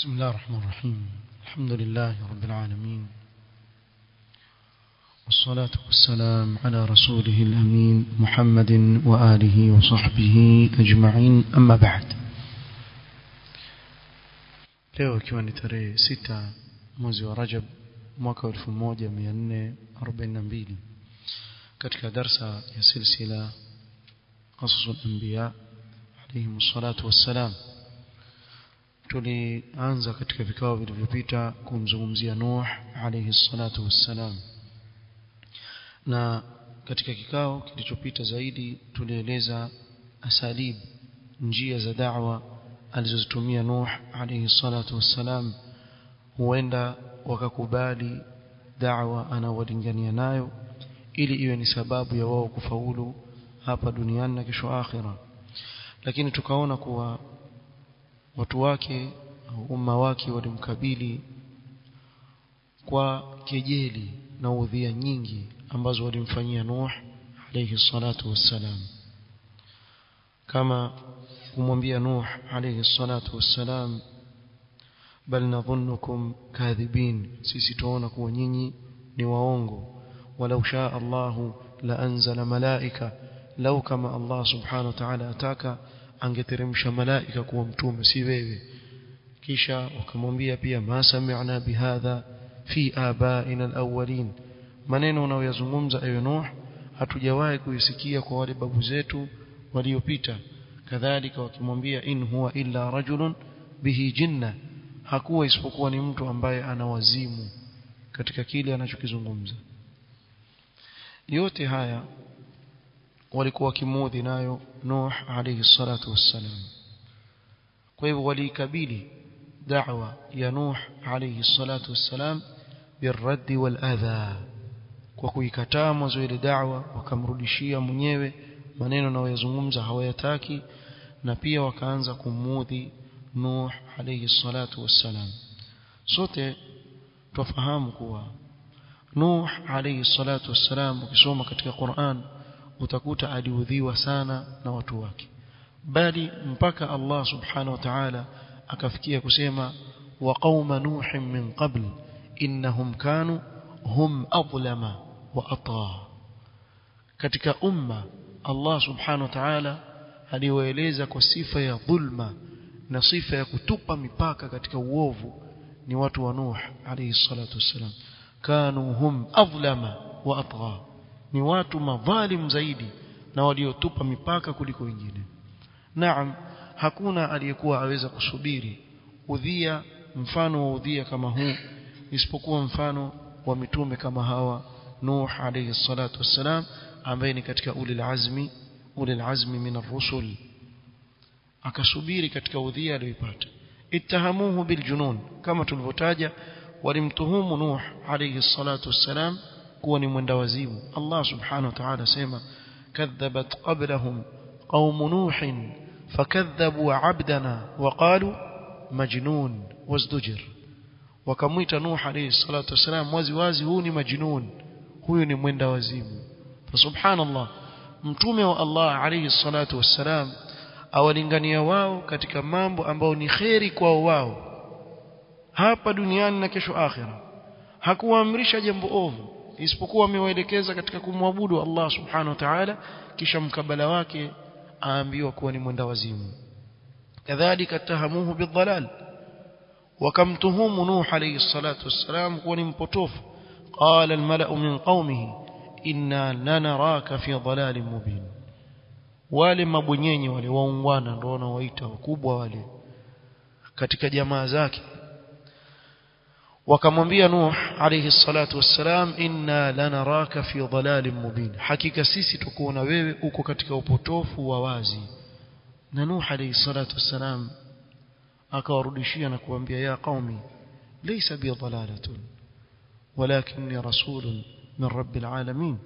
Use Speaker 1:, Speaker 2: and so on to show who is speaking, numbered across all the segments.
Speaker 1: بسم الله الرحمن الرحيم. الحمد لله رب العالمين. والصلاة والسلام على رسوله الأمين محمد وآله وصحبه أجمعين. أما بعد. ليو كمان تري ستة موزي ورجب موكا الفموجة ميانة رب النبيل كتك درس يا سلسلة قصص الأنبياء عليهم الصلاة والسلام tulianza katika vikao vilivyopita kumzungumzia Nuh alayhi salatu wassalam. Na katika kikao kilichopita zaidi tulieleza asalib njia za da'wa alizozitumia Nuh alayhi salatu wassalam huenda wakakubali da'wa anaowalingania nayo ili iwe ni sababu ya wao kufaulu hapa duniani na kesho akhira lakini tukaona kuwa watu wake umma wake walimkabili kwa kejeli na udhia nyingi ambazo walimfanyia Nuh alayhi salatu wassalam. Kama kumwambia Nuh alayhi salatu wassalam bal nadhunnukum kadhibin sisi tuona kuwa nyinyi ni waongo. Walau shaa Allahu la anzala malaika lau kama Allah subhanahu wa ta'ala ataka angeteremsha malaika kuwa mtume si wewe. Kisha wakamwambia pia ma sami'na bihadha fi abaina alawwalin. Maneno unayoyazungumza ewe Nuh hatujawahi kuisikia kwa wale babu zetu waliopita. Kadhalika wakimwambia in huwa illa rajulun bihi jinna. Hakuwa isipokuwa ni mtu ambaye ana wazimu katika kile anachokizungumza. Yote haya walikuwa wakimudhi nayo Nuh alayhi salatu wassalam. Kwa hivyo walikabili da'wa ya Nuh alayhi salatu wassalam birrad wal adha kwa kuikataa mwanzo ile da'wa wakamrudishia mwenyewe maneno anayozungumza hawayataki na pia wakaanza kumudhi Nuh alayhi salatu wassalam. Sote tufahamu kuwa Nuh alayhi salatu wassalam ukisoma katika Qur'an utakuta aliudhiwa sana na watu wake bali mpaka Allah subhanahu wa ta'ala akafikia kusema wa qauma nuh min qabl innahum kanu hum adlama wa ata katika umma Allah subhanahu wa ta'ala aliwaeleza kwa sifa ya dhulma na sifa ya kutupa mipaka katika uovu ni watu wa Nuh alayhi salatu wassalam kanu hum adlama wa atgha ni watu madhalim zaidi na waliotupa mipaka kuliko wengine. Naam hakuna aliyekuwa aweza kusubiri udhia mfano wa udhia kama huu isipokuwa mfano wa mitume kama hawa Nuh alayhi salatu wassalam ambaye ni katika ulil azmi ulil azmi min ar-rusul. Akasubiri katika udhia aliyopata ittahamuhu biljunun kama tulivyotaja walimtuhumu Nuh alayhi salatu wassalam kuwa ni mwenda wazimu Allah subhanahu wa ta'ala sema kadhabat qablahum qaum nuh fakadhabu 'abdana wa majnun wazdujir wakamwita nuh salatu wasalam wazi wazi huu ni majnun huyu ni mwenda wazimu fa subhanallah mtume wa Allah alayhi salatu wasalam awalingania wao katika mambo ambayo ni kheri kwao wao. Hapa duniani na kesho akhira hakuwaamrisha jambo ovu isipokuwa amewaelekeza katika kumwabudu Allah subhanahu wa ta'ala kisha mkabala wake aambiwa kuwa ni mwenda wazimu. Kadhalika tahamuhu bidhalal wakamtuhumu nuh alayhi salatu wassalam kuwa ni mpotofu. Qala almala'u min qaumihi inna lanaraka fi dhalalin mubin. Wale mabwenyenye wale waungwana ndio wanaoita wakubwa wale katika jamaa zake wakamwambia Nuh alayhi salatu wassalam inna lanaraka fi dhalalin mubin hakika sisi tukuona wewe uko katika upotofu wa wazi na Nuh alayhi salatu wassalam akawarudishia na kuambia ya qaumi laysa bi dhalalatun walakinni rasulun min rabbil alamin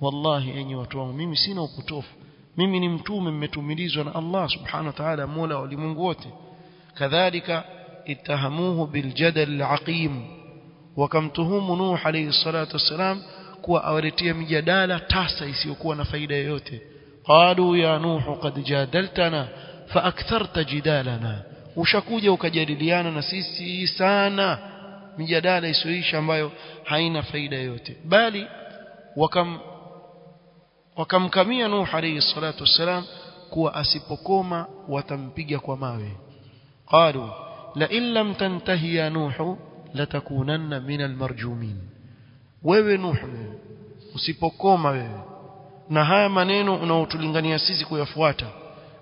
Speaker 1: wallahi enyi watu wangu mimi sina upotofu mimi ni mtume mmetumilizwa na Allah subhanahu wa ta'ala mola wa ulimwengu wote kadhalika اتهموه بالجدل العقيم. وكم تهم نوح عليه الصلاة والسلام كوا اورتيه مجادله تاسة isiyokuwa na faida yoyote قالوا يا نوح قد جادلتنا فأكثرت جدالنا. وشكوجه وكجادلانا نسيسي سنه مجادله isiyoisha ambayo haina faida yoyote bali wakam wakamkamia nuh عليه الصلاة والسلام kuwa asipokoma watampiga kwa mawe قالوا la in lam tantahi ya nuhu latakunanna min almarjumin wewe nuhu usipokoma wewe na haya maneno unaotulingania sisi kuyafuata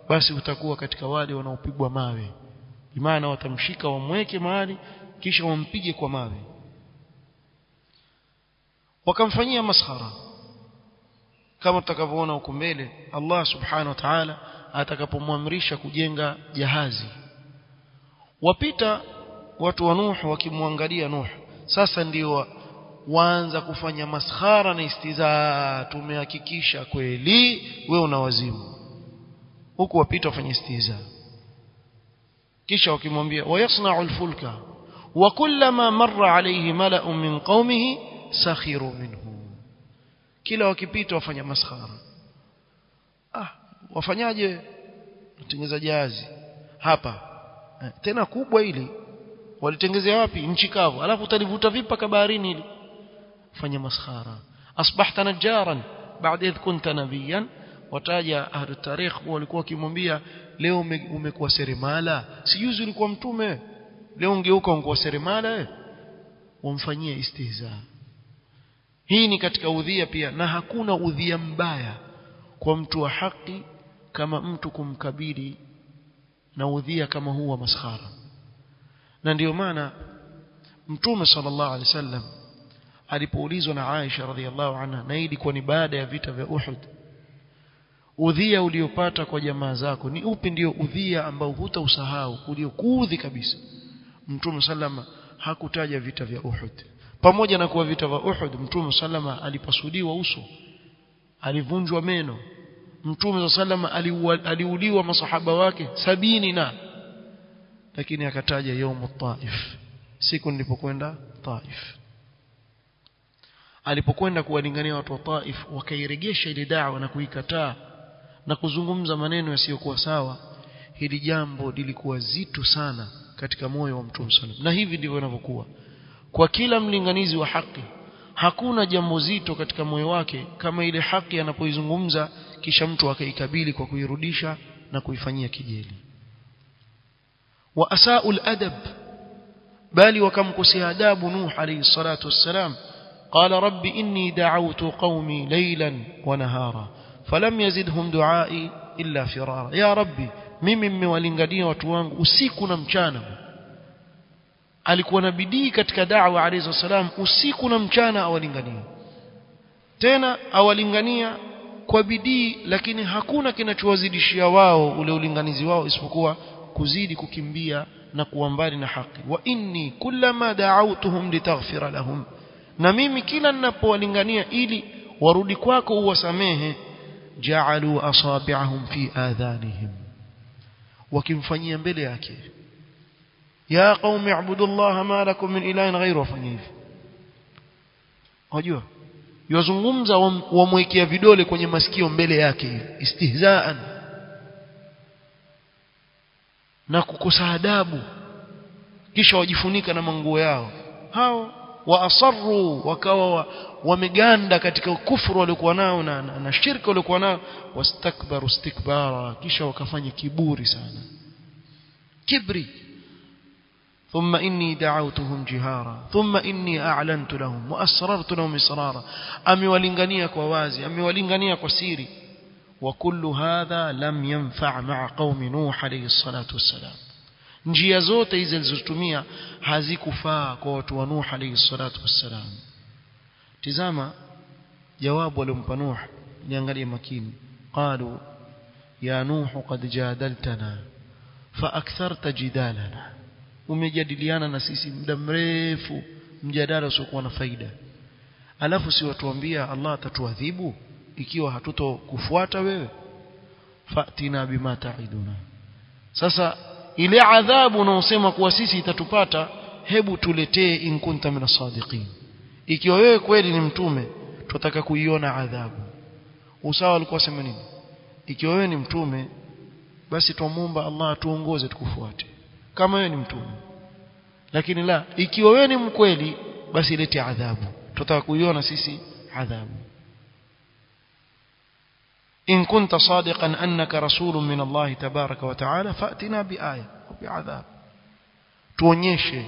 Speaker 1: basi utakuwa katika wale wanaopigwa mawe. Imana watamshika wamweke mahali kisha wampige kwa mawe. Wakamfanyia maskhara. Kama tutakavyoona huko mbele Allah subhanahu wa ta'ala atakapomwamrisha kujenga jahazi wapita watu wa Nuh wakimwangalia Nuh sasa ndio waanza kufanya maskhara na istizaa. Tumehakikisha kweli we una wazimu. Huku wapita wafanye istizaa. Kisha wakimwambia wayasna'u alfulka wa kullama marra alayhi malau min qaumihi sakhiru minhu. Kila wakipita wafanya maskhara. Ah wafanyaje? Mtengeza hapa tena kubwa ili walitengezea wapi? Nchi kavu. Alafu utalivuta vipi paka baharini ili fanya maskhara. Asbahta najaran baada idh kunta nabiyan wataja ahli tarikh walikuwa wakimwambia leo umekuwa seremala. Sijuzi ulikuwa mtume. Leo ungeuka ungekuwa seremala eh? Wamfanyia istihza. Hii ni katika udhia pia na hakuna udhia mbaya kwa mtu wa haki kama mtu kumkabili na udhia kama huu wa maskhara. Na ndiyo maana mtume sallallahu alaihi wasallam alipoulizwa na Aisha radhiallahu anha na hii ilikuwa ni baada ya vita vya Uhud udhia uliopata kwa jamaa zako ni upi ndio udhia ambao hutausahau uliokuudhi kabisa? Mtume sallama hakutaja vita vya Uhud. Pamoja na kuwa vita vya Uhud mtume sallama alipasudiwa uso alivunjwa meno mtume sallam aliuliwa masahaba wake sabini na lakini akataja yaumu taif siku nilipokwenda taif. Alipokwenda kuwalingania watu wa taif wakairegesha ile dawa na kuikataa na kuzungumza maneno yasiyokuwa sawa hili jambo lilikuwa zito sana katika moyo wa mtume sallam na hivi ndivyo inavyokuwa. Kwa kila mlinganizi wa haki hakuna jambo zito katika moyo wake kama ile haki anapoizungumza kisha mtu akaikabili kwa kuirudisha na kuifanyia kijeli wa asau adab bali wakamkosea adabu nuh alayhi salatu wassalam قال رب إني دعوت قومي ليلا ونهارا فلم يزدهم دعائي إلا فرارا يا ربي mimi mmewalingania watu wangu usiku na mchana alikuwa na bidii katika da'wa alayhi salam usiku na mchana awalingania. Tena awalingania kwa bidii lakini hakuna kinachowazidishia wao ule ulinganizi wao isipokuwa kuzidi kukimbia na kuwa mbali na haki. Wa inni kullama da'awtuhum litaghfira lahum. Na mimi kila ninapowalingania ili warudi kwako uwasamehe ja'alu asabi'ahum fi adhanihim. Wakimfanyia mbele yake ya qaumi الله ma lakum min ilahin غيره wafanye hivi unajua yozungumza wamwekea vidole kwenye masikio mbele yake istihzaan. Na kukosa adabu. Kisha wajifunika na manguo yao. Hao waasarru wakawa wameganda katika kufuru waliokuwa nao na, na, na shirka waliokuwa nao. Wastakbaru istikbara kisha wakafanya kiburi sana. Kibri ثم إني دعوتهم جهارا ثم إني أعلنت لهم وأسررت لهم إصرارا أمي ولنغنيك ووازي أمي ولنغنيك وسيري؟ وكل هذا لم ينفع مع قوم نوح عليه الصلاة والسلام. نجي زوت إذن زلتمية هذي كفاء قوت ونوح عليه الصلاة والسلام. تزاما جواب ولنبا نوح لأنغلي مكين. قالوا يا نوح قد جادلتنا فأكثرت جدالنا. Umejadiliana na sisi muda mrefu mjadala usiokuwa na faida. Alafu si watuambia Allah atatuadhibu ikiwa hatutokufuata wewe? Fatina bima ta'iduna. Sasa ile adhabu unaosema kuwa sisi itatupata hebu tuletee in kunta min sadiqin. Ikiwa wewe kweli ni mtume tutataka kuiona adhabu. Usawa alikuwa sema nini? Ikiwa wewe ni mtume basi tumuomba Allah atuongoze tukufuate kama wewe ni mtume lakini la ikiwa wewe ni mkweli basi lete adhabu tutataka kuiona sisi adhabu إن كنت صادقا أنك رسول من الله تبارك وتعالى فأتنا بآية وبعذاب tuonyeshe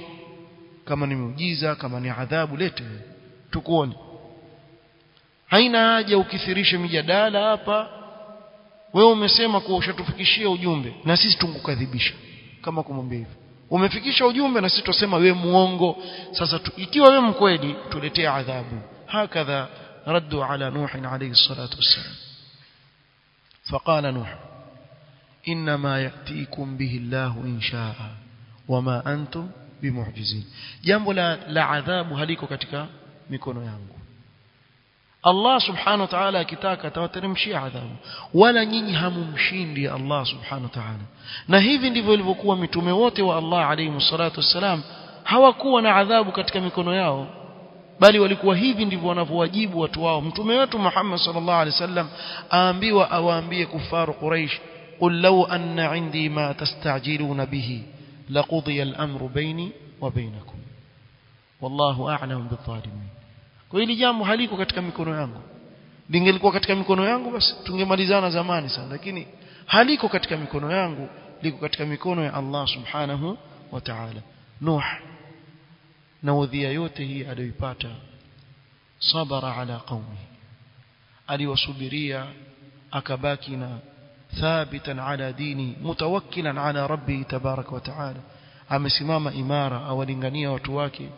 Speaker 1: kama ni muujiza kama ni adhabu lete tukuone haina haja ukithirishe mijadala hapa wewe umesema kuwa ushatufikishia ujumbe na sisi tungukadhibisha kama kumwambia hivyo umefikisha ujumbe na sisi tusema we muongo sasa tu, ikiwa we mkweli tuletee adhabu. Hakadha raddu ala nuh alayhi salatu wassalam. Faqala nuh inma yatikum bihi allah inshaa wama antum bimu'jizin. Jambo la, la adhabu haliko katika mikono yangu. Allah subhanahu wa ta'ala akitaka atawateremshia adhabu wala nyinyi hamumshindi Allah subhanahu wa ta'ala na hivi ndivyo ilivyokuwa mitume wote wa Allah alayhi salatu wassalam hawakuwa na adhabu katika mikono yao bali walikuwa hivi ndivyo wanavyowajibu watu wao mtume wetu Muhammad sallallahu alaihi wasallam aambiwa awaambie kufaru quraish qul law anna indi ma tastajiluna bihi laqudiya al-amru baini wa bainakum wallahu a'lam bidh-dhalimin kwa hili jambo haliko katika mikono yangu. Lingelikuwa katika mikono yangu basi tungemalizana zamani sana. Lakini haliko katika mikono yangu liko katika mikono ya Allah subhanahu wa ta'ala. Nuh na udhia yote hii aliyoipata sabara ala qaumi aliwasubiria akabaki na thabitan ala dini mutawakkilan ala rabbi tabarak wa taala. Amesimama imara awalingania watu wake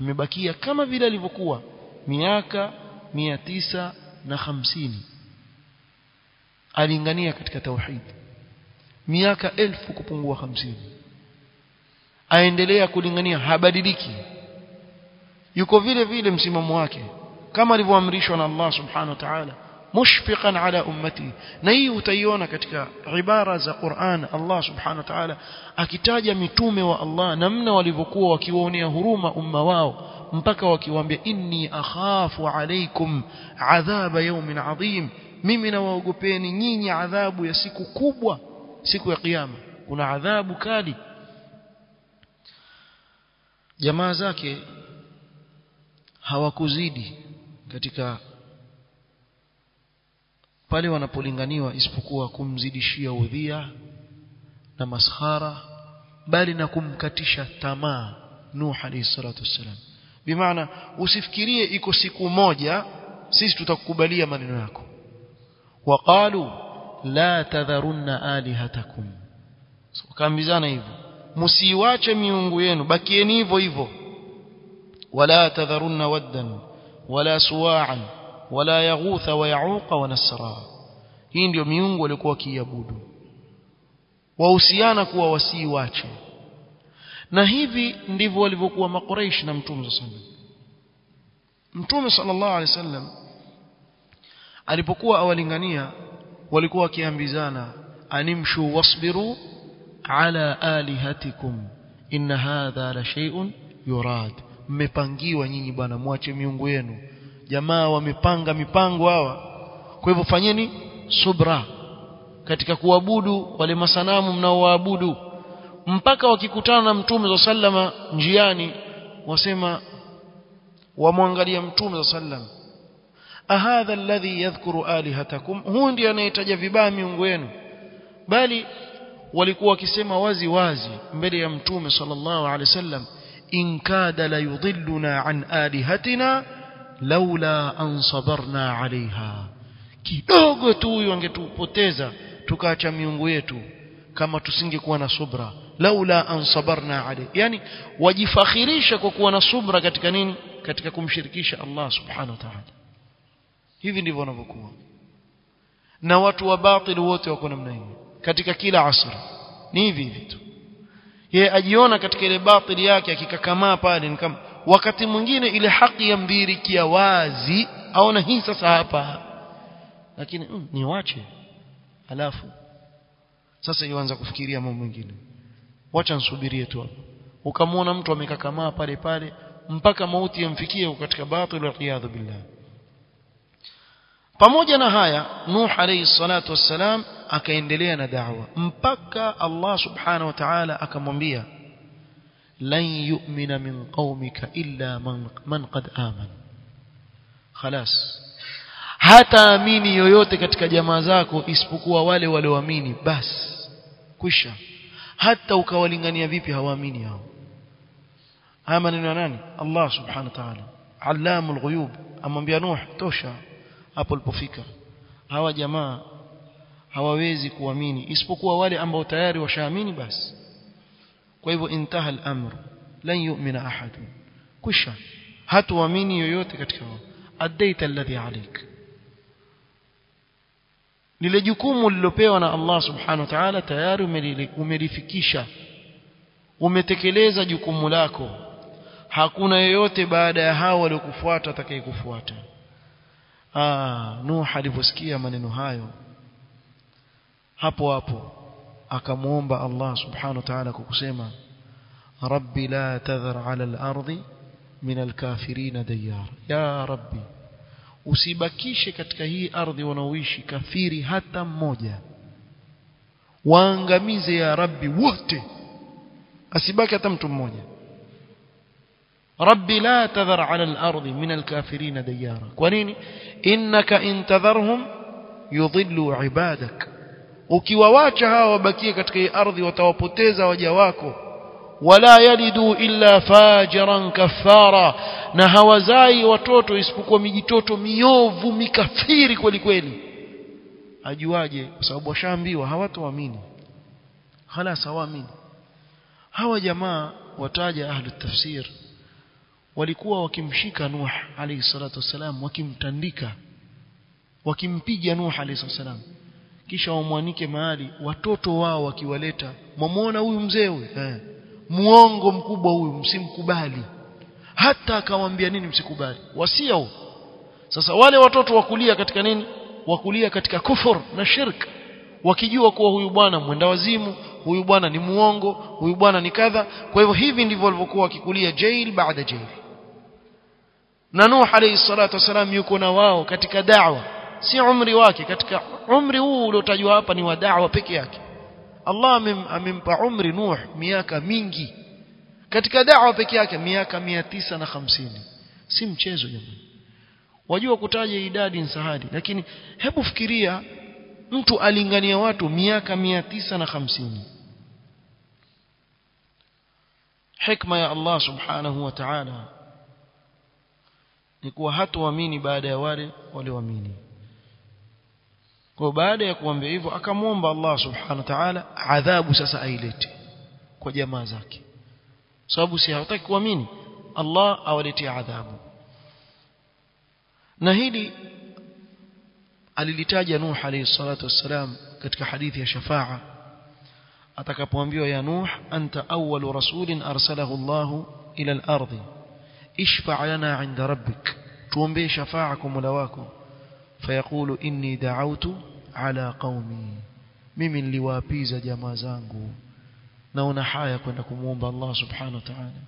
Speaker 1: amebakia kama vile alivyokuwa miaka mia tisa na hamsini. Alingania katika tauhid. Miaka elfu kupungua hamsini. Aendelea kulingania habadiliki. Yuko vile vile msimamo wake kama alivyoamrishwa na Allah subhanahu wa ta'ala مشفقا على أمتي. نيو تيونا كتك عبارة زا قرآن الله سبحانه وتعالى. أكتاج متومة والله نمنا ولبقوة وكيوني هروم أم واو. مبكى وكيوني إني أخاف عليكم عذاب يوم عظيم. ممن وغبيني نيني عذاب يسيكو كوبوة. سيكو قيامة. كنا عذاب كالي. جماعة زاكي هوا katika pale wanapolinganiwa isipokuwa kumzidishia udhia na maskhara bali na kumkatisha tamaa Nuh alayhi salatu wassalam bimaana usifikirie iko siku moja sisi tutakukubalia maneno yako waqalu la tadharunna alihatakum so, kaambizana hivyo msiiwache miungu yenu bakieni hivyo hivyo wala tadharunna waddan wala suwa'an wala yaghutha wa ya'uqa wa nasra. Hii ndio miungu walikuwa wakiabudu wahusiana kuwa wasiiwache na hivi ndivyo walivyokuwa makuraish na mtume sallallahu mtume sallallahu alaihi wasallam alipokuwa awalingania walikuwa wakiambizana animshu wasbiru ala alihatikum inna hadha la shay'un yurad. Mmepangiwa nyinyi bwana mwache miungu yenu jamaa wamepanga mipango hawa. Kwa hivyo fanyeni subra katika kuabudu wale masanamu mnaoabudu mpaka wakikutana na mtume za sallama njiani wasema wamwangalia mtume za sallam ahadha alladhi yadhkuru alihatakum? Huu ndiye anayetaja vibaya miungu yenu. Bali walikuwa wakisema wazi wazi mbele ya mtume sallallahu alaihi wasallam in kada la yudilluna an alihatina laula an sabarna alaiha. Kidogo tu huyu angetupoteza tukaacha miungu yetu kama tusingekuwa na subra. Laula an sabarna alayhi yani wajifakhirisha kwa kuwa na subra katika nini? Katika kumshirikisha Allah subhanahu wa ta'ala. Hivi ndivyo wanavyokuwa. Na watu wa batil wote wako namna hiyo katika kila asri ni hivi hivi tu. Yeye ajiona katika ile batil yake akikakamaa pale ni kama wakati mwingine ile haki ya mdhirikia wazi aona hii sasa hapa. Lakini mm, niwache. Alafu sasa yuanza kufikiria mambo mengine. Wacha nsubirie tu hapo. Ukamwona mtu amekakamaa pale pale mpaka mauti yamfikie katika batil waliyadhu billah. Pamoja na haya Nuh alayhi salatu wassalam akaendelea na da'wa. Mpaka Allah subhanahu wa ta'ala akamwambia lan يؤمن min قومك illa man, من qad aman. Khalas. Hataamini yoyote katika jamaa zako isipokuwa wale walioamini basi kwisha. Hata ukawalingania vipi hawaamini hao? Haya maneno ya nani? Allah subhanahu wa ta'ala. Allamul ghuyub. Amwambia Nuh tosha. Hapo alipofika hawa jamaa hawawezi kuamini. Isipokuwa wale ambao tayari washaamini basi kwa hivyo intaha al-amr lan yu'mina ahad kwisha hatuamini yoyote katika wao. Adaita alladhi alik lile jukumu lilopewa na Allah subhanahu wa ta'ala tayari umelifikisha. Umetekeleza jukumu lako. Hakuna yeyote baada ya hao waliokufuata atakayekufuata. Ah Nuh aliposikia maneno hayo hapo hapo akamuomba Allah subhanahu wa ta'ala kwa kusema rabbi la tadhar ala al-ardi min al-kafirin diyar ya rabbi usibakishe katika hii ardhi wanaoishi kafiri hata mmoja waangamize ya rabbi wote asibaki hata mtu mmoja rabbi la tadhar ala al-ardi min al-kafirin diyara kwa nini innaka intadharhum yudhillu ibadak ukiwawacha hawa wabakie katika hii ardhi watawapoteza waja wako. Wala yalidu illa fajiran kafara na hawazai watoto isipokuwa mijitoto miovu mikafiri kweli kweli. Ajuaje? Kwa sababu washaambiwa hawatoamini. Halas hawaamini. Hawa jamaa wataja ahli tafsir walikuwa wakimshika Nuh alayhi salatu wasalam wakimtandika wakimpiga Nuh alayhi wasalam kisha wamwanike mahali watoto wao wakiwaleta. Mwamuona huyu mzee eh. Muongo mkubwa huyu msimkubali. Hata akawaambia nini msikubali? Wasia huo. Sasa wale watoto wakulia katika nini? Wakulia katika kufur na shirk. Wakijua kuwa huyu bwana mwenda wazimu huyu bwana ni muongo huyu bwana ni kadha. Kwa hivyo hivi ndivyo walivyokuwa wakikulia jail baada jail. Na Nuh alayhi salatu wasalam yuko na wao katika da'wa. Si umri wake katika umri huu uliotajwa hapa ni wa da'wa peke yake. Allah amempa umri Nuh miaka mingi. Katika da'wa peke yake miaka 950 si mchezo jamani. Wajua kutaja idadi nsahadi lakini hebu fikiria mtu alingania watu miaka 950 hikma ya Allah subhanahu wa ta'ala ni kuwa hatuamini baada ya wale walioamini kwa baada ya kuambia hivyo akamwomba Allah subhanahu wa ta'ala adhabu sasa ailete kwa jamaa zake sababu si hawataki kuamini Allah awaletea adhabu na hili alilitaja Nuh alayhi salatu wassalam katika hadithi ya shafa'a atakapoambiwa ya Nuh anta awwalu rasulin arsalahu Allah ila al-ardi ishfa' lana 'inda rabbik tuombee shafa'a kwa Mola wako fayaqulu inni da'awtu ala qaumi mimi niliwaapiza jamaa zangu. Naona haya kwenda kumuomba Allah subhanahu wa ta'ala.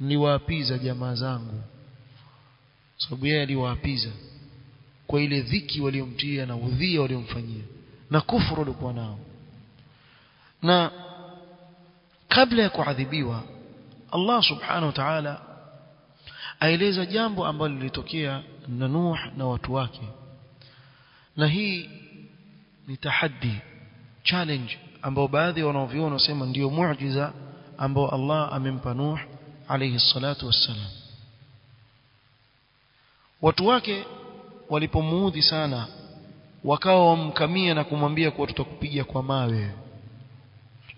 Speaker 1: Niliwaapiza jamaa zangu. Sababu yeye aliwaapiza kwa ile dhiki waliomtia na udhia waliomfanyia na kufuru walikuwa nao. Na kabla ya kuadhibiwa Allah subhanahu wa ta'ala aeleza jambo ambalo lilitokea na Nuh na watu wake na hii ni tahaddi challenge ambao baadhi wanaoviona wanasema ndiyo muujiza ambao Allah amempa Nuh alayhi salatu wassalam watu wake walipomuudhi sana wakawa wamkamia na kumwambia kuwa tutakupiga kwa mawe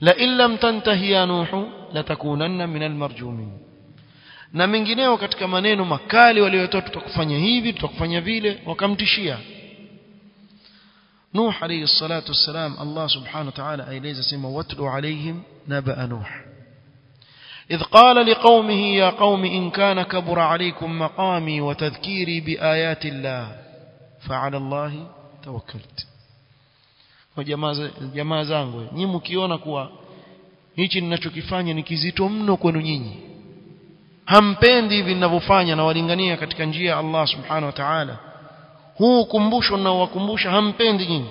Speaker 1: la illam tantahi ya nuhu latakunanna minal marjumin na mengineo katika maneno makali waliotoa tutakufanya hivi tutakufanya vile wakamtishia Nuh alayhi salatu wassalam Allah subhanahu wa ta'ala aeleza sema watlu alayhim naba nuh إذ قال لقومه يا قوم إن كان كبر عليكم مقامي وتذكيري بآيات الله فعلى الله توكلت jamaa zangu nyinyi mkiona kuwa hichi ninachokifanya ni kizito mno kwenu nyinyi Hampendi hivi ninavyofanya na walingania katika njia ya Allah subhanahu wa ta'ala huu kumbusho ninaowakumbusha hampendi nyinyi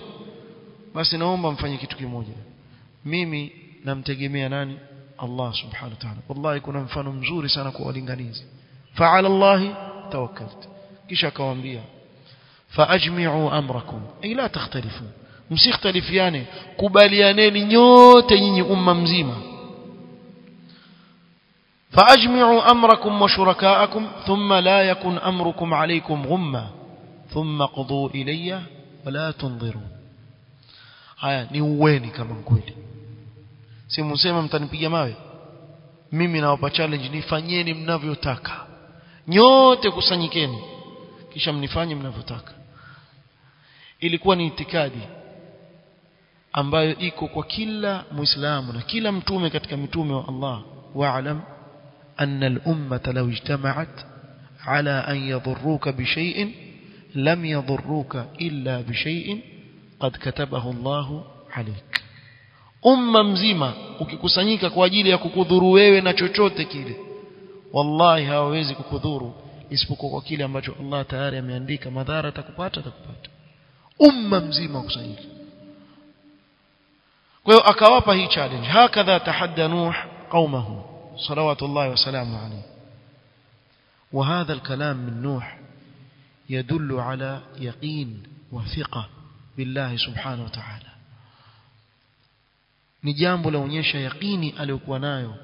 Speaker 1: basi naomba mfanye kitu kimoja mimi namtegemea nani Allah subhanahu wa ta'ala wallahi kuna mfano mzuri sana kwa walinganizi fa'ala Allah tawakkalt kisha akawaambia faajmi'u amrakum ay la takhtalifu msikhtalifiane kubalianeni nyote nyinyi umma mzima فأجمعوا أمركم وشركاءكم ثم لا يكن أمركم عليكم غما ثم قضوا إلي ولا تنظرون. هيا نيويني كما نقول سي سيمسيما متنبي يماوي ميمنا ناوبا تشالنج نفانييني منافيو تاكا نيوتي كسانيكيني كيشا نفاني منافيو تاكا إليكواني اتكادي ambayo iko kwa kila muislamu na kila mtume katika mitume wa Allah. أن الأمة لو اجتمعت على أن يضروك بشيء لم يضروك إلا بشيء قد كتبه الله عليك. أمة مزيمة وككسانيك كواجيلي كوكوذرو ويوي ناچوچوت كيلي والله هاو ويزي كوكوذرو اسبكو وكيلي أمجو الله تعالى ميانديك مدارة تكبات تكبات أمة مزيمة كسانيك kwa hiyo akawapa hii challenge hakadha tahadda nuh صلوات الله وسلامه عليه وهذا الكلام من نوح يدل على يقين وثقة بالله سبحانه وتعالى ni jambo laonyesha yaqini aliyokuwa nayo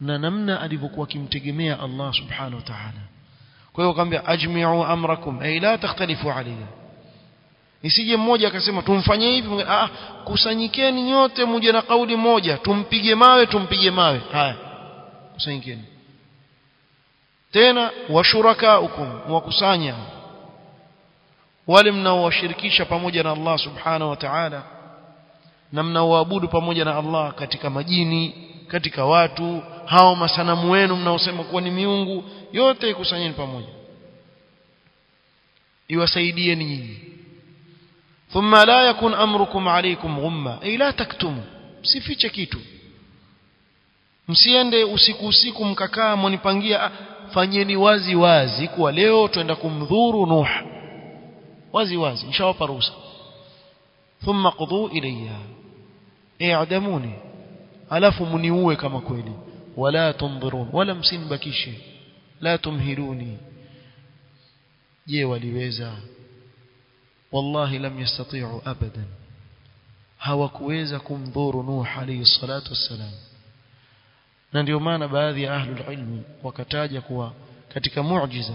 Speaker 1: na namna alivyokuwa akimtegemea Allah subhanahu wa ta'ala kwa hiyo akamwambia ajmi'u amrakum ay la takhtalifu alayhi isije mmoja akasema tumfanyie hivi. Ah kusanyikeni nyote muje na kauli moja tumpige mawe tumpige mawe. Haya kusanyikeni. Tena washurakaukum wakusanya wale mnaowashirikisha pamoja na Allah subhanahu wa ta'ala na mnaoabudu pamoja na Allah katika majini katika watu hao masanamu wenu mnaosema kuwa ni miungu yote ikusanyeni pamoja. Iwasaidieni nyinyi ثم la yakun امركم عليكم ghumma. اي la تكتموا msifiche kitu. Msiende usiku usiku mkakaa mnipangia ah, fanyeni wazi wazi kuwa leo twenda kumdhuru nuh. Wazi wazi nishawapa ruhusa. Thumma qudu ilayya i'damuni alafu mniue kama kweli. Wala tundhirun wala msinbakishe la tumhiluni je waliweza? Wallahi lam yastati'u abadan. Hawakuweza kumdhuru nuh alayhi salatu wassalam. Na ndio maana baadhi ya ahlul ilmi wakataja kuwa katika muujiza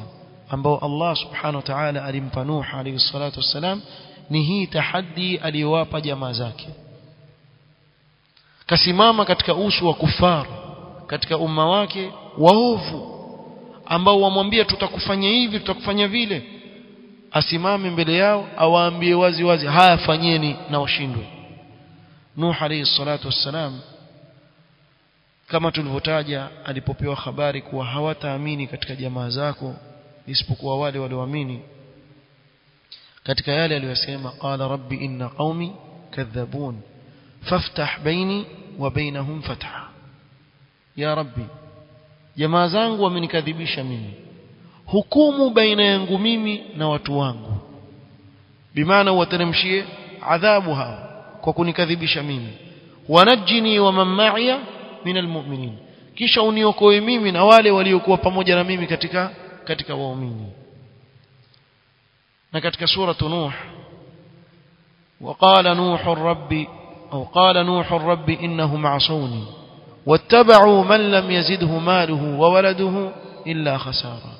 Speaker 1: ambao Allah subhanahu wa ta'ala alimpa Nuh alayhi salatu wassalam ni hii tahaddi aliyowapa jamaa zake. Kasimama katika uso wa kufar katika umma wake waovu ambao wamwambia tutakufanya hivi tutakufanya vile asimame mbele yao awaambie wazi wazi haya fanyeni na washindwe. Nuh alayhi salatu wassalam kama tulivyotaja alipopewa habari kuwa hawataamini katika jamaa zako isipokuwa wale walioamini. Katika yale aliyosema qala rabbi inna qaumi kadhabun faftah baini wa bainahum fatha. Ya rabbi jamaa zangu wamenikadhibisha mimi hukumu baina yangu mimi na watu wangu bimaana wateremshie adhabu hao kwa kunikadhibisha mimi wanajini wa man ma'iya min almu'minin kisha uniokoe mimi na wale waliokuwa pamoja na mimi katika katika waumini na katika sura nuh وقال نوح الرب أو قال نوح الرب إنهم عصوني واتبعوا من لم يزده ماله وولده إلا خسارا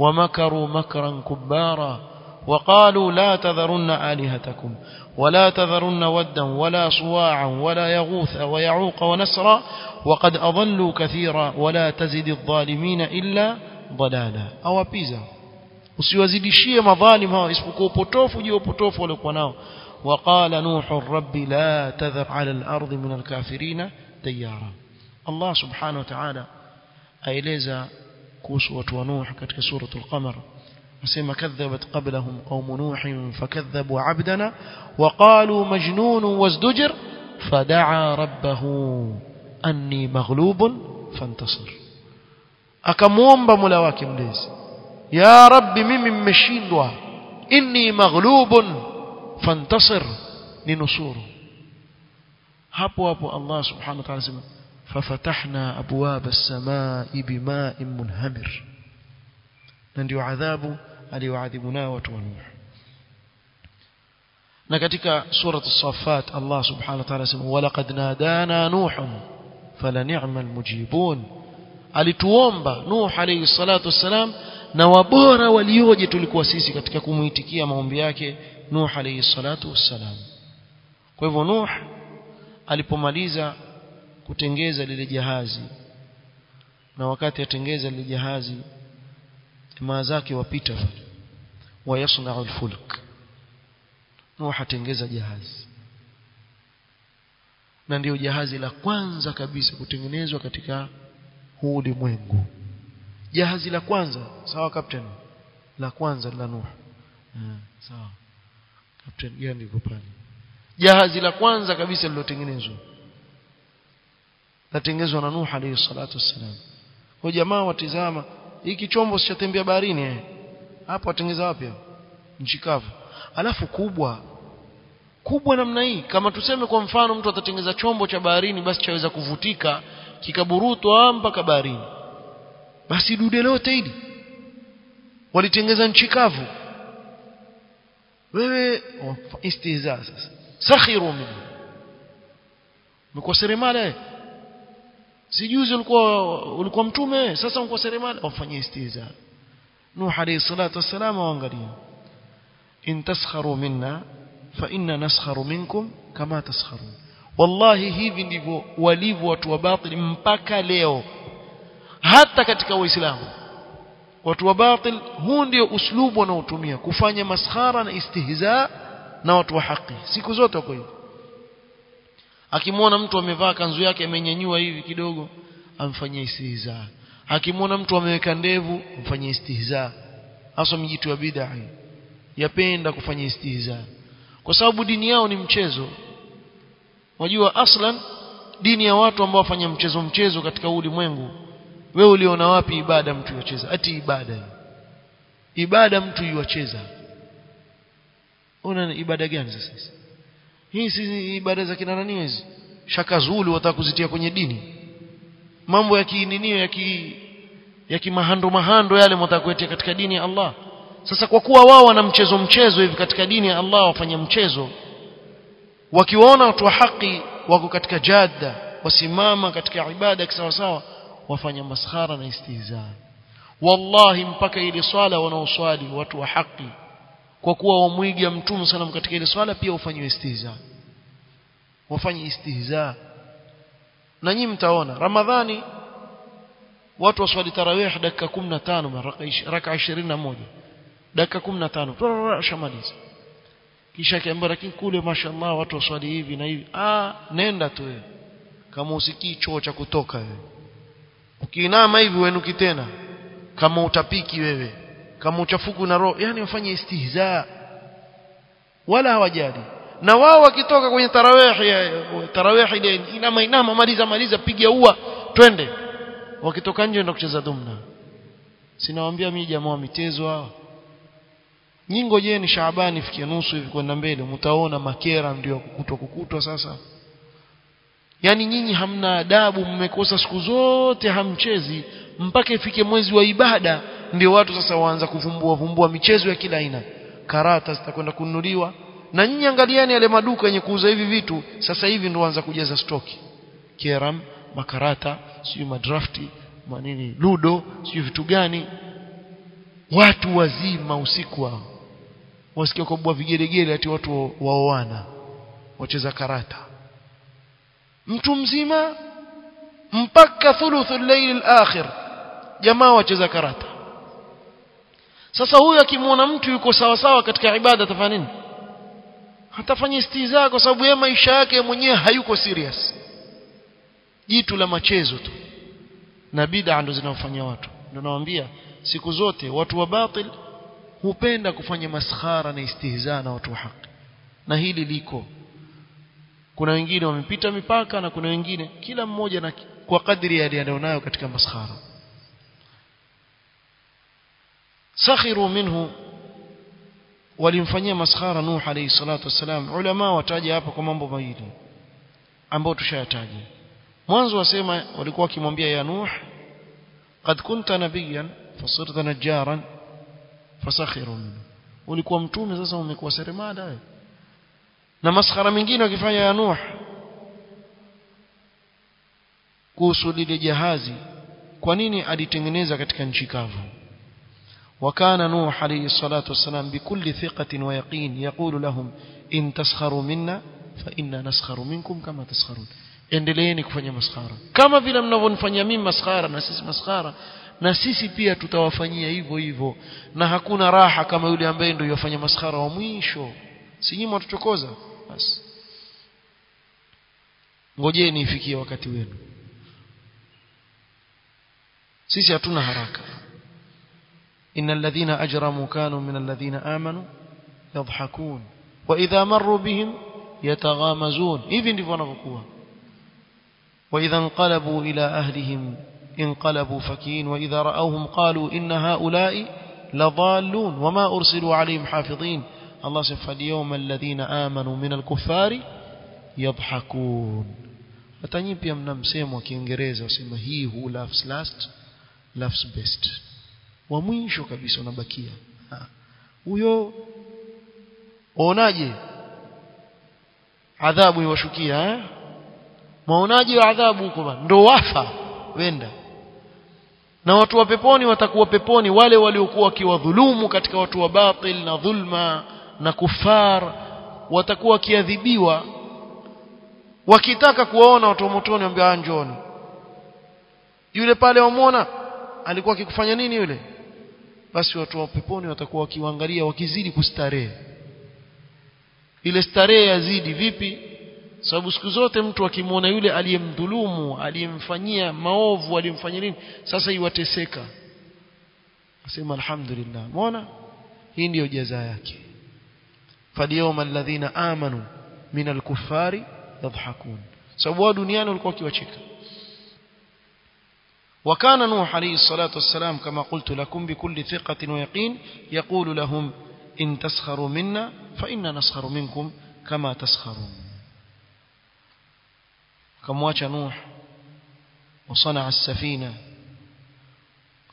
Speaker 1: ومكروا مكرا كبارا وقالوا لا تذرن آلهتكم ولا تذرن ودا ولا صواعا ولا يغوث ويعوق ونسرا وقد أضلوا كثيرا ولا تزد الظالمين إلا ضلالا. أو بيزا hao isipokuwa upotofu juu upotofu waliokuwa nao. وقال نوح الرب لا تذر على الأرض من الكافرين ديارا الله سبحانه وتعالى aeleza kuhusu watu wa Nuh katika suratul Qamar nasema kadhabat qablahum qaum Nuh fakadhabu abdana وقالوا مجنون وازدجر فدعا ربه أني مغلوب فانتصر akamuomba Mola wake mlezi ya rabbi mimi mmeshindwa inni maghlubun fantasir ninusuru hapo hapo Allah subhanahu wa ta'ala abwaba as-samaa'i bima'in munhamir na ndio adhabu aliyoadhibu nao watu wa Nuh na katika surat as-saffat Allah subhanahu wa ta'ala sema walaqad nadana nuhun falani'mal mujibun alituomba Nuh alayhi salatu wassalam na wabora walioje tulikuwa sisi katika kumuitikia maombi yake Nuh alayhi salatu wassalam kwa hivyo Nuh alipomaliza kutengeza lile jahazi. Na wakati atengeza lile jahazi jamaa zake wapita wayasna'u al-fulk. Nuh atengeza jahazi. Na ndio jahazi la kwanza kabisa kutengenezwa katika huu ulimwengu. Jahazi la kwanza sawa captain? La kwanza la Nuh. Hmm, sawa. Captain gani pale. Jahazi la kwanza kabisa lilotengenezwa latengenezwa na Nuh alayhi salatu wasalam kwa jamaa watizama hiki chombo sichatembea baharini eh. Hapo watengeza wapi nchi kavu. Alafu kubwa kubwa namna hii kama tuseme kwa mfano mtu atatengeza chombo cha baharini basi chaweza kuvutika kikaburutwa mpaka baharini basi dude lote hili walitengeza nchikavu wewe oh, istihza sasa. Sakhiru minhu. Mko seremala sijuzi ulikuwa ulikuwa mtume sasa uko seremala. Wafanyie istihza nuh alayhi salatu wassalam waangalia in taskharu minna fa inna naskharu minkum kama taskharun wallahi hivi ndivyo walivyo watu wa batil mpaka leo. Hata katika uislamu watu wa batil huu ndio uslubu wanaotumia kufanya maskhara na istihza na watu wa haki. Siku zote wako hivyo akimwona mtu amevaa kanzu yake amenyanyua hivi kidogo amfanyie istihza. Akimwona mtu ameweka ndevu amfanyie istihza. Hasa mjitu wa bid'a. Yapenda kufanya istihza. Kwa sababu dini yao ni mchezo. Wajua aslan dini ya watu ambao wafanya mchezo mchezo katika ulimwengu wewe uliona wapi ibada mtu yocheza ati ibada. Ibada mtu yuacheza. Una ibada gani sasa hii si ibada za kina nani hizi? Shaka zulu wataka kuzitia kwenye dini. Mambo ya kininio ya ki ya kimahando mahando yale mtaka kuetia katika dini ya Allah. Sasa kwa kuwa wao wana mchezo mchezo hivi katika dini ya Allah wafanya mchezo wakiwaona watu wa haki wako katika jadda wasimama katika ibada kisawa sawa wafanya maskhara na istihza. Wallahi mpaka ile swala wanaoswali watu wa haki kwa kuwa wamwiga mtume sana katika ile swala pia ufanywe istihza. Wafanye istihza. Na nyinyi mtaona ramadhani watu waswali tarawih dakika 15 raka 21 dakika 15 shamaliza kisha akiambia lakini kule mashallah watu waswali hivi na hivi. Ah nenda tu wewe. Kama usikii choo cha kutoka wewe. Ukiinama hivi wenuki tena. Kama utapiki wewe kama uchafuku na roho yani wafanye istihza. Wala hawajali. Na wao wakitoka kwenye tarawehi tarawehi ile inama inama maliza maliza piga ua twende. Wakitoka nje ndio kucheza dhumna sinawaambia mimi jamaa mitezo hao. Nyingo je ni Shaabani fikia nusu hivi kwenda mbele? Mtaona makera ndio kukutwa kukutwa sasa. Yani nyinyi hamna adabu mmekosa siku zote hamchezi mpaka ifike mwezi wa ibada ndio watu sasa waanza kuvumbua vumbua michezo ya kila aina. Karata zitakwenda kununuliwa. Na nyinyi angaliani yale maduka yenye kuuza hivi vitu sasa hivi ndio waanza kujaza stoki. Keram makarata sio madrafti manini ludo sio vitu gani. Watu wazima usiku wao wasikia kubwa vigelegele ati watu waoana wacheza karata. Mtu mzima mpaka thuluthu al-layl al-akhir jamaa wacheza karata. Sasa huyu akimwona mtu yuko sawa sawa katika ibada atafanya nini? Atafanya istiza kwa sababu yeye maisha yake mwenyewe hayuko serious. Jitu la machezo tu. Na bid'a ndo zinawafanya watu. Ndio nawaambia siku zote watu wa batil hupenda kufanya maskhara na istihza na watu wa haki. Na hili liko. Kuna wengine wamepita mipaka na kuna wengine kila mmoja na kwa kadri ya alionayo katika maskhara sakhiru minhu walimfanyia maskhara Nuh alayhi salatu wasalam ulama wataja hapa kwa mambo mawili ambayo tushayataja. Mwanzo wasema walikuwa wakimwambia ya Nuh qad kunta nabiyan fasirta najjaran fasakhiru minhu. Ulikuwa mtume sasa umekuwa seremada wewe. Na maskhara mengine wakifanya ya Nuh kuhusu lile jahazi kwa nini alitengeneza katika nchi kavu وكان نوح عليه الصلاة والسلام بكل ثقة ويقين يقول لهم إن تسخروا منا فإنا نسخر منكم كما تسخرون endeleeni kufanya maskhara kama vile mnavyonifanyia mimi maskhara na sisi maskhara na sisi pia tutawafanyia hivyo hivyo na hakuna raha kama yule ambaye ndio yafanya maskhara wa mwisho si nyinyi mtuchokoza basi ngojeni ifikie wakati wenu sisi hatuna haraka إن الذين أجرموا كانوا من الذين آمنوا يضحكون. وإذا مروا بهم يتغامزون. إذن دفنفقوا وإذا انقلبوا إلى أهلهم انقلبوا فكين. وإذا رأوهم قالوا إن هؤلاء لضالون. وما أرسلوا عليهم حافظين. الله سبحانه اليوم الذين آمنوا من الكفار يضحكون. فتنين pia mna msemo wa Kiingereza usema he who laughs last laughs best. Wa mwisho kabisa unabakia. Huyo onaje adhabu iwashukia eh? Maonaje wa adhabu huko ndo wafa wenda. Na watu wa peponi watakuwa peponi wale waliokuwa wakiwadhulumu katika watu wa batil na dhulma na kufar watakuwa wakiadhibiwa. Wakitaka kuwaona watu wa motoni waambia njoni. Yule pale wamwona alikuwa akikufanya nini yule basi watu wa peponi watakuwa wakiwaangalia wakizidi kustarehe. Ile starehe yazidi vipi? Sababu siku zote mtu akimwona yule aliyemdhulumu aliyemfanyia maovu aliyemfanyia nini sasa iwateseka asema alhamdulillah. Muona hii ndiyo jaza yake. Falyawma alladhina amanu min alkuffari yadhhakun. Sababu duniani walikuwa wakiwacheka وكان نوح عليه الصلاة والسلام كما قلت لكم بكل ثقة ويقين يقول لهم إن تسخروا منا فإنا نسخر منكم كما تسخرون كمواcha نوح وصنع السفينة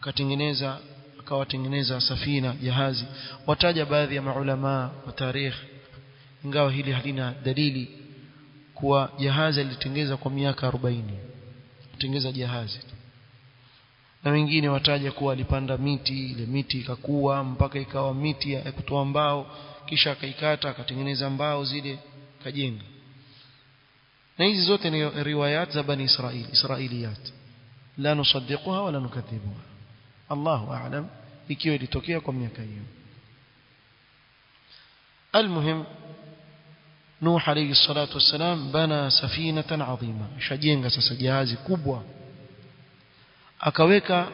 Speaker 1: akatengeneza akawatengeneza safina jahazi wataja baadhi ya maulama wa tarikh ingawa hili halina dalili kuwa jahazi lilitengeneza kwa miaka 40 kutengeneza jahazi na wengine wataja kuwa alipanda miti ile miti ikakua mpaka ikawa miti ya kutoa mbao kisha akaikata akatengeneza mbao zile kajenga na hizi zote ni riwayat za bani israili israiliyat la nusaddiquha wala nukadhibuha Allahu a'lam ikiwa ilitokea kwa miaka hiyo المهم نوح عليه الصلاة والسلام بنى سفينة عظيمة شجينga sasa jahazi kubwa akaweka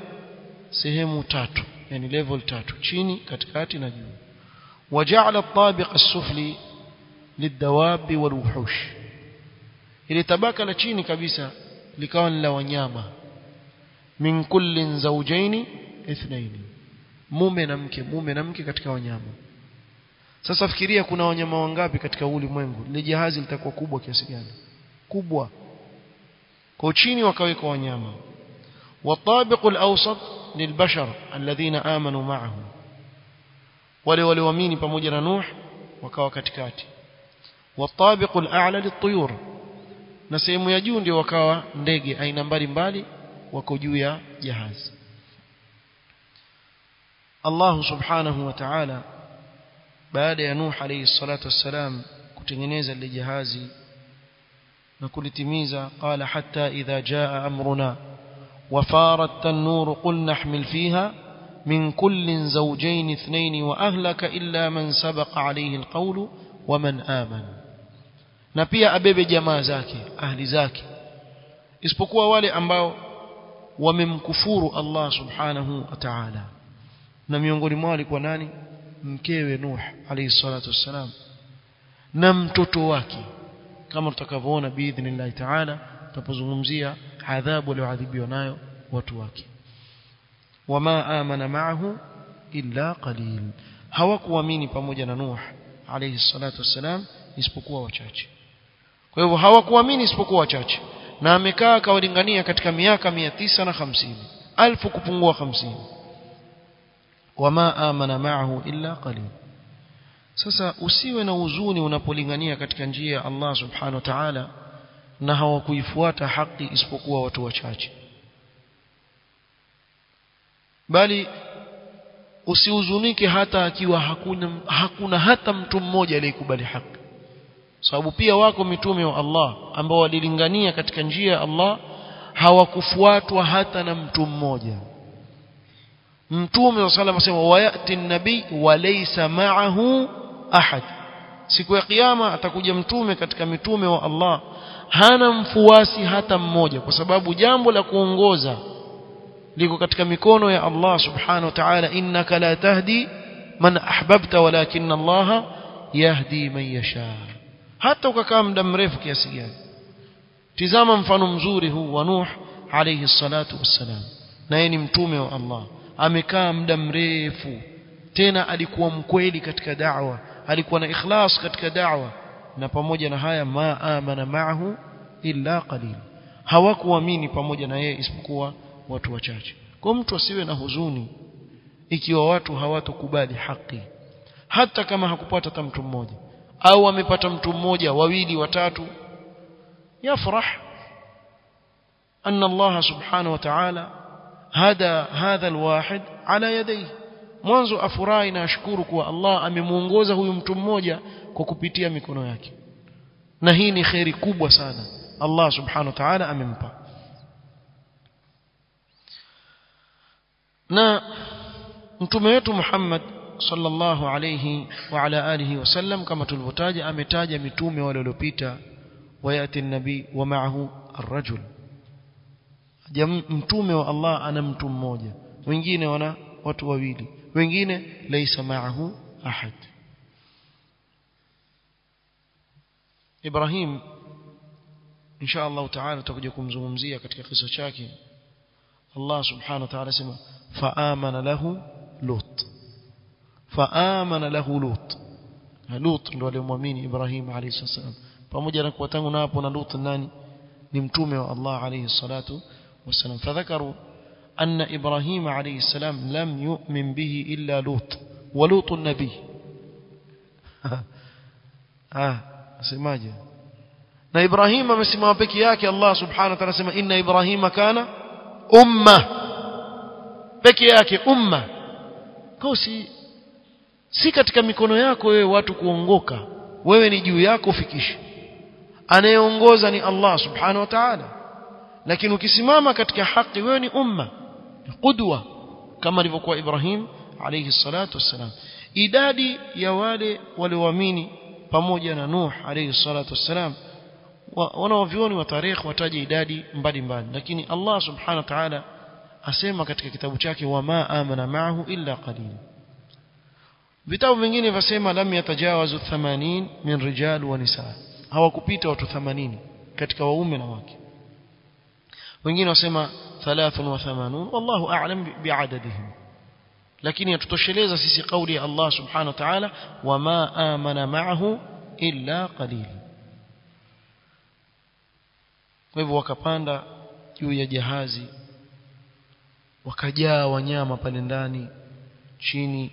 Speaker 1: sehemu tatu yani level tatu chini katikati na juu. Waja'ala at-tabiq as-sufli lidawabi waluhush ile tabaka la chini kabisa likawa ni la wanyama. Min kullin zawjaini ithnaini. Mume na mke mume na mke katika wanyama. Sasa fikiria kuna wanyama wangapi katika ulimwengu? Ni jahazi litakuwa kubwa kiasi gani? Kubwa. Kwa chini wakaweka wanyama. والطابق الأوسط للبشر الذين آمنوا معه. ولي ولي وميني بمجر نوح وكوكتكات والطابق الأعلى للطيور. نسيم يجون وكاوا نيجي أين مبالي مبالي وكجويا جهاز الله سبحانه وتعالى بعد نوح عليه الصلاة والسلام كتنينيزا لجهازي نقول تميزا قال حتى إذا جاء أمرنا وفار التنور قل نحمل فيها من كل زوجين اثنين وأهلك إلا من سبق عليه القول ومن آمن. نبي أبيب جماع زاكي أهل زاكي اسبقوا والي أمباو ومن كفور الله سبحانه وتعالى نم ينقل مالك وناني مكيو نوح عليه الصلاة والسلام نم تتواكي كما ارتكبونا بإذن الله تعالى تبزغم زيها adhabu walioadhibiwa nayo watu wake. Wama amana ma'ahu illa qalil. Hawakuamini pamoja na Nuh alayhi salatu wassalam isipokuwa wachache. Kwa hivyo hawakuamini isipokuwa wachache. Na amekaa akawalingania katika miaka mia tisa na hamsini. Alfu kupungua hamsini. Wama amana ma'ahu illa qalil. Sasa usiwe na huzuni unapolingania katika njia ya Allah subhanahu wa ta'ala na hawakuifuata haki isipokuwa watu wachache. Bali usihuzunike hata akiwa hakuna hakuna hata mtu mmoja aliyekubali haki. Sababu pia wako mitume wa Allah ambao walilingania katika njia ya Allah hawakufuatwa hata na mtu mmoja. Mtume wa sallam asema wayati nabii walaysa ma'ahu ahad siku ya kiyama atakuja mtume katika mitume wa Allah. Hana mfuasi hata mmoja kwa sababu jambo la kuongoza liko katika mikono ya Allah subhanahu wa ta'ala. Innaka la tahdi man ahbabta walakin Allah yahdi man yasha. Hata ukakaa muda mrefu kiasi gani. Tizama mfano mzuri huu wa Nuh alayhi salatu wassalam. Naye ni mtume wa Allah. Amekaa muda mrefu. Tena alikuwa mkweli katika da'wa alikuwa na ikhlas katika da'wa. Na pamoja na haya ma amana ma'ahu illa qalil. Hawakuamini pamoja na yeye isipokuwa watu wachache. Kwa mtu asiwe na huzuni ikiwa watu hawatokubali haki. Hata kama hakupata hata mtu mmoja. Au amepata mtu mmoja wawili watatu. Yafrah. Anna Allah subhanahu wa ta'ala hada hadha alwahid ala yadayhi mwanzo afurahi na ashukuru kuwa Allah amemuongoza huyu mtu mmoja kwa kupitia mikono yake. Na hii ni kheri kubwa sana. Allah subhanahu wa ta'ala amempa. Na mtume wetu Muhammad sallallahu alayhi wa ala alihi wasallam kama tulivyotaja ametaja mitume wale waliopita wayati nabii wa ma'ahu ar-rajul. Mtume wa Allah ana mtu mmoja. Wengine wana watu wawili wengine laysa ma'ahu ahad Ibrahim insha Allah taala tutakuja kumzungumzia katika kisa chake Allah subhanahu wa ta'ala sema faamana lahu lut faamana lahu lut lut ndo alimwamini Ibrahim alayhi salam pamoja na kuwa tangu na hapo na lut nani ni mtume wa Allah alayhi salatu wasalam fadhakaru أن إبراهيم عليه السلام لم يؤمن به إلا لوط ولوط النبي آه سماجه na Ibrahim amesimama peke yake Allah subhanahu wa ta'ala sema inna Ibrahima kana umma peke yake umma kwa si si katika mikono yako wewe watu kuongoka wewe ni juu yako ufikishe anayeongoza ni Allah subhanahu wa ta'ala lakini ukisimama katika haki wewe ni umma qudwa kama alivyokuwa Ibrahim alayhi salatu wassalam. Idadi ya wale walioamini pamoja na Nuh alayhi salatu wassalam wanaovioni wa tarikh wataja idadi mbalimbali. Lakini Allah subhanahu wa ta'ala asema katika kitabu chake wa ma amana ma'ahu illa qalil. Vitabu vingine vasema lam yatajawazu 80 min rijal wa nisa. Hawakupita watu 80 katika waume na wake wengine wasema 83 wallahu a'lam bi'adadihim lakini yatutosheleza sisi kauli ya Allah subhanahu wa ta'ala wama amana ma'ahu illa qalil kwa hivyo wakapanda juu ya jahazi wakajaa wanyama pale ndani chini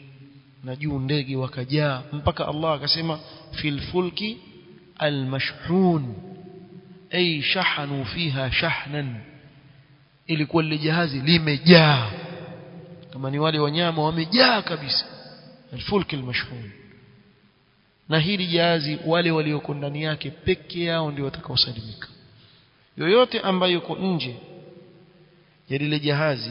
Speaker 1: na juu ndege wakajaa mpaka Allah akasema fil fulki almashhun ay shahanu fiha shahnan ilikuwa lile jahazi limejaa. Kama ni wale wanyama wamejaa kabisa. Alfulki almashhun. Na hili jahazi wale walioko ndani yake peke yao ndio watakaosalimika. Yoyote ambaye yuko nje ya lile jahazi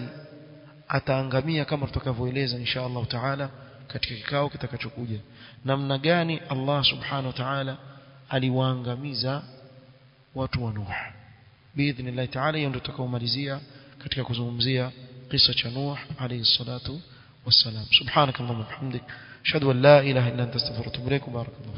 Speaker 1: ataangamia kama tutakavyoeleza insha Allah taala katika kikao kitakachokuja. Namna gani Allah subhanahu wa ta'ala aliwaangamiza watu wa Nuh biidhnillah taala hiyo ndio tutakaomalizia katika kuzungumzia kisa cha Nuh alayhi salatu wassalam subhanakallahumma bihamdik ashhadu an la ilaha illa anta astaghfiruka wa atubu ilaik barakallahu